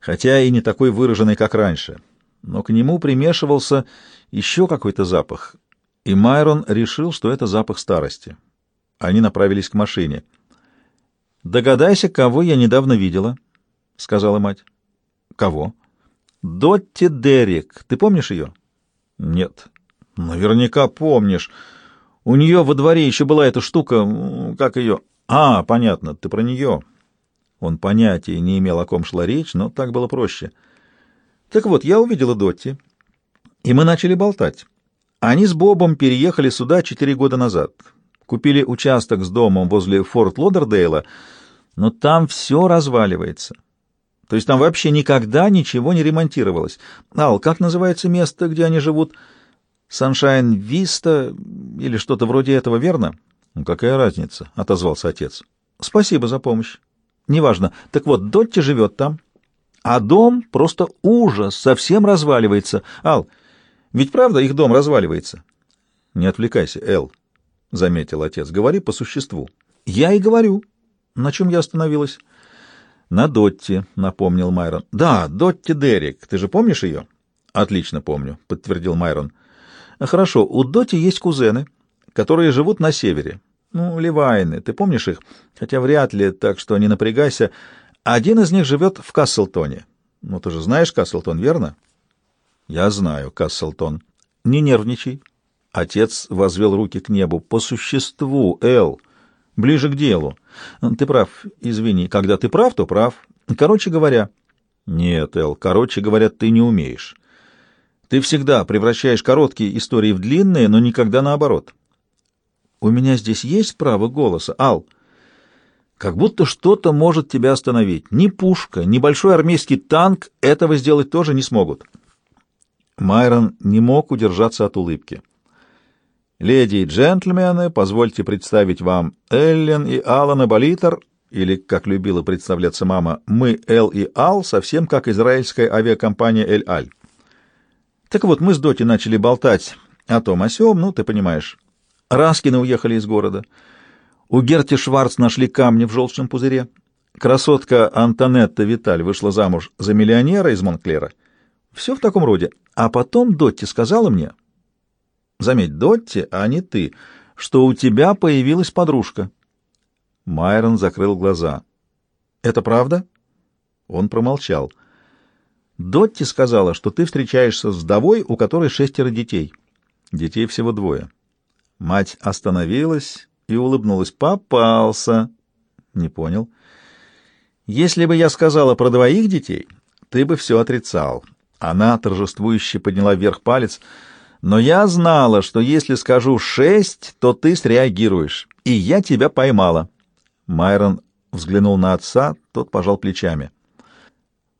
хотя и не такой выраженный, как раньше. Но к нему примешивался еще какой-то запах, и Майрон решил, что это запах старости. Они направились к машине. «Догадайся, кого я недавно видела», — сказала мать. «Кого?» «Дотти Дерек. Ты помнишь ее?» «Нет». «Наверняка помнишь. У нее во дворе еще была эта штука, как ее...» «А, понятно, ты про нее». Он понятия не имел, о ком шла речь, но так было проще. «Так вот, я увидела Дотти, и мы начали болтать. Они с Бобом переехали сюда четыре года назад. Купили участок с домом возле Форт Лодердейла, но там все разваливается. То есть там вообще никогда ничего не ремонтировалось. Ал, как называется место, где они живут? Саншайн Виста или что-то вроде этого, верно? Ну, какая разница, отозвался отец. Спасибо за помощь. Неважно. Так вот, Дотти живет там. А дом просто ужас, совсем разваливается. Ал, ведь правда их дом разваливается? Не отвлекайся, Эл, — заметил отец. Говори по существу. Я и говорю. На чем я остановилась? На Дотти, — напомнил Майрон. Да, Дотти Дерек. Ты же помнишь ее? Отлично помню, — подтвердил Майрон. Хорошо, у Дотти есть кузены, которые живут на севере. Ну, Ливайны, ты помнишь их? Хотя вряд ли, так что не напрягайся. Один из них живет в Касселтоне. Ну, ты же знаешь Касселтон, верно? — я знаю, Касселтон. Не нервничай. Отец возвел руки к небу. По существу, Эл. Ближе к делу. Ты прав, извини. Когда ты прав, то прав. Короче говоря... Нет, Эл, короче говоря, ты не умеешь. Ты всегда превращаешь короткие истории в длинные, но никогда наоборот. У меня здесь есть право голоса, Ал. Как будто что-то может тебя остановить. Ни пушка, ни большой армейский танк этого сделать тоже не смогут. Майрон не мог удержаться от улыбки. «Леди и джентльмены, позвольте представить вам Эллен и Алана Болитер, или, как любила представляться мама, мы, Эл и Ал, совсем как израильская авиакомпания Эль-Аль. Так вот, мы с Доти начали болтать о том о сём, ну, ты понимаешь. Раскины уехали из города. У Герти Шварц нашли камни в желчном пузыре. Красотка Антонетта Виталь вышла замуж за миллионера из Монклера. Все в таком роде. А потом Дотти сказала мне, заметь, Дотти, а не ты, что у тебя появилась подружка. Майрон закрыл глаза. Это правда? Он промолчал. Дотти сказала, что ты встречаешься с вдовой, у которой шестеро детей. Детей всего двое. Мать остановилась и улыбнулась. Попался. Не понял. Если бы я сказала про двоих детей, ты бы все отрицал. Она торжествующе подняла вверх палец. «Но я знала, что если скажу шесть, то ты среагируешь, и я тебя поймала». Майрон взглянул на отца, тот пожал плечами.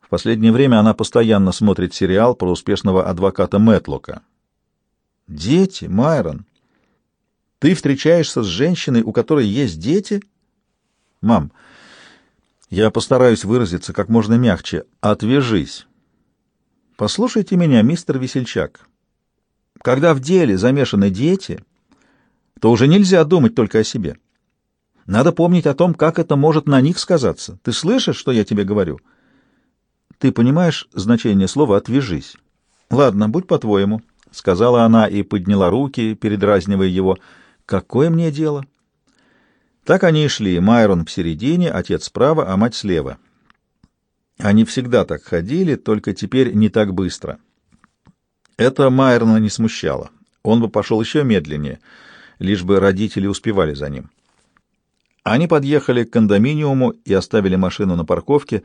В последнее время она постоянно смотрит сериал про успешного адвоката Мэтлока. «Дети, Майрон? Ты встречаешься с женщиной, у которой есть дети?» «Мам, я постараюсь выразиться как можно мягче. Отвяжись». Послушайте меня, мистер Весельчак. Когда в деле замешаны дети, то уже нельзя думать только о себе. Надо помнить о том, как это может на них сказаться. Ты слышишь, что я тебе говорю? Ты понимаешь значение слова «отвяжись»? Ладно, будь по-твоему, — сказала она и подняла руки, передразнивая его. Какое мне дело? Так они и шли, Майрон в середине, отец справа, а мать слева. Они всегда так ходили, только теперь не так быстро. Это Майерна не смущало. Он бы пошел еще медленнее, лишь бы родители успевали за ним. Они подъехали к кондоминиуму и оставили машину на парковке,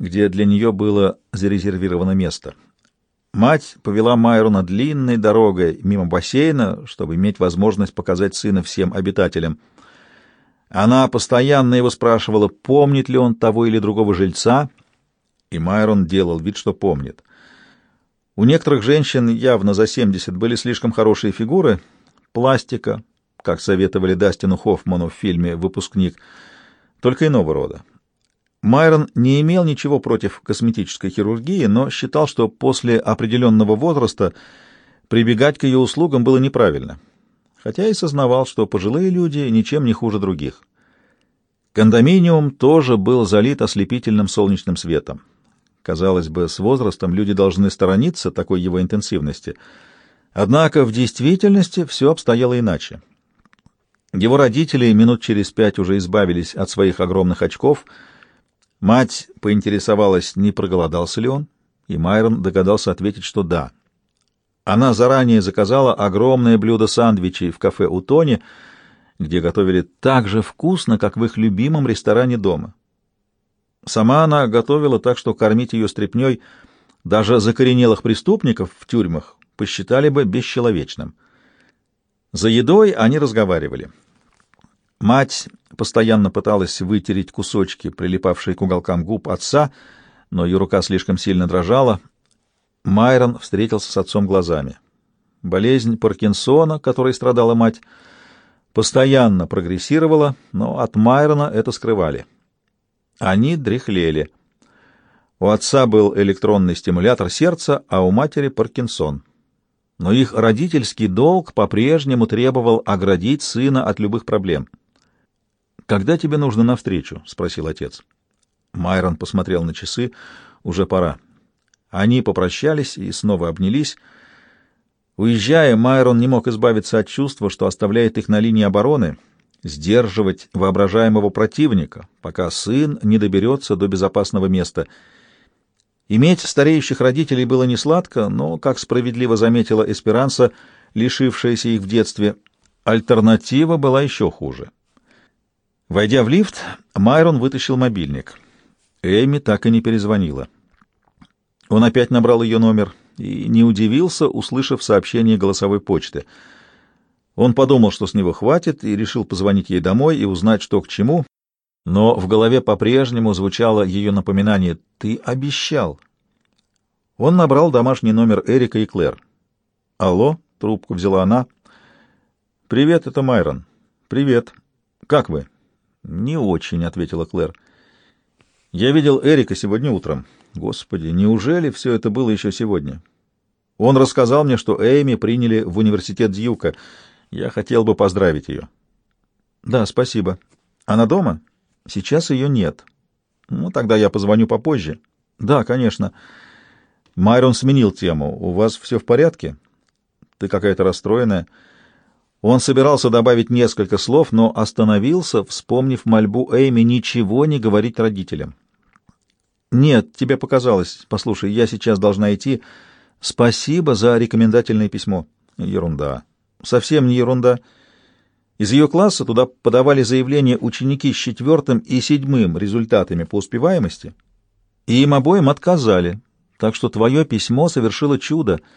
где для нее было зарезервировано место. Мать повела Майрона длинной дорогой мимо бассейна, чтобы иметь возможность показать сына всем обитателям. Она постоянно его спрашивала, помнит ли он того или другого жильца — и Майрон делал вид, что помнит. У некоторых женщин явно за 70 были слишком хорошие фигуры, пластика, как советовали Дастину Хоффману в фильме «Выпускник», только иного рода. Майрон не имел ничего против косметической хирургии, но считал, что после определенного возраста прибегать к ее услугам было неправильно, хотя и сознавал, что пожилые люди ничем не хуже других. Кондоминиум тоже был залит ослепительным солнечным светом. Казалось бы, с возрастом люди должны сторониться такой его интенсивности. Однако в действительности все обстояло иначе. Его родители минут через пять уже избавились от своих огромных очков. Мать поинтересовалась, не проголодался ли он, и Майрон догадался ответить, что да. Она заранее заказала огромное блюдо сандвичей в кафе у Тони, где готовили так же вкусно, как в их любимом ресторане дома. Сама она готовила так, что кормить ее стряпней даже закоренелых преступников в тюрьмах посчитали бы бесчеловечным. За едой они разговаривали. Мать постоянно пыталась вытереть кусочки, прилипавшие к уголкам губ отца, но ее рука слишком сильно дрожала. Майрон встретился с отцом глазами. Болезнь Паркинсона, которой страдала мать, постоянно прогрессировала, но от Майрона это скрывали. Они дряхлели. У отца был электронный стимулятор сердца, а у матери Паркинсон. Но их родительский долг по-прежнему требовал оградить сына от любых проблем. «Когда тебе нужно навстречу?» — спросил отец. Майрон посмотрел на часы. «Уже пора». Они попрощались и снова обнялись. Уезжая, Майрон не мог избавиться от чувства, что оставляет их на линии обороны — сдерживать воображаемого противника, пока сын не доберется до безопасного места. Иметь стареющих родителей было не сладко, но, как справедливо заметила Эсперанса, лишившаяся их в детстве, альтернатива была еще хуже. Войдя в лифт, Майрон вытащил мобильник. Эми так и не перезвонила. Он опять набрал ее номер и не удивился, услышав сообщение голосовой почты — он подумал, что с него хватит, и решил позвонить ей домой и узнать, что к чему, но в голове по-прежнему звучало ее напоминание «Ты обещал». Он набрал домашний номер Эрика и Клэр. «Алло?» — трубку взяла она. «Привет, это Майрон». «Привет. Как вы?» «Не очень», — ответила Клэр. «Я видел Эрика сегодня утром. Господи, неужели все это было еще сегодня?» Он рассказал мне, что Эйми приняли в университет Дьюка — я хотел бы поздравить ее. Да, спасибо. Она дома? Сейчас ее нет. Ну, тогда я позвоню попозже. Да, конечно. Майрон сменил тему. У вас все в порядке? Ты какая-то расстроенная. Он собирался добавить несколько слов, но остановился, вспомнив мольбу Эйми ничего не говорить родителям. «Нет, тебе показалось. Послушай, я сейчас должна идти. Спасибо за рекомендательное письмо». «Ерунда. Совсем не ерунда. Из ее класса туда подавали заявления ученики с четвертым и седьмым результатами по успеваемости, и им обоим отказали, так что твое письмо совершило чудо —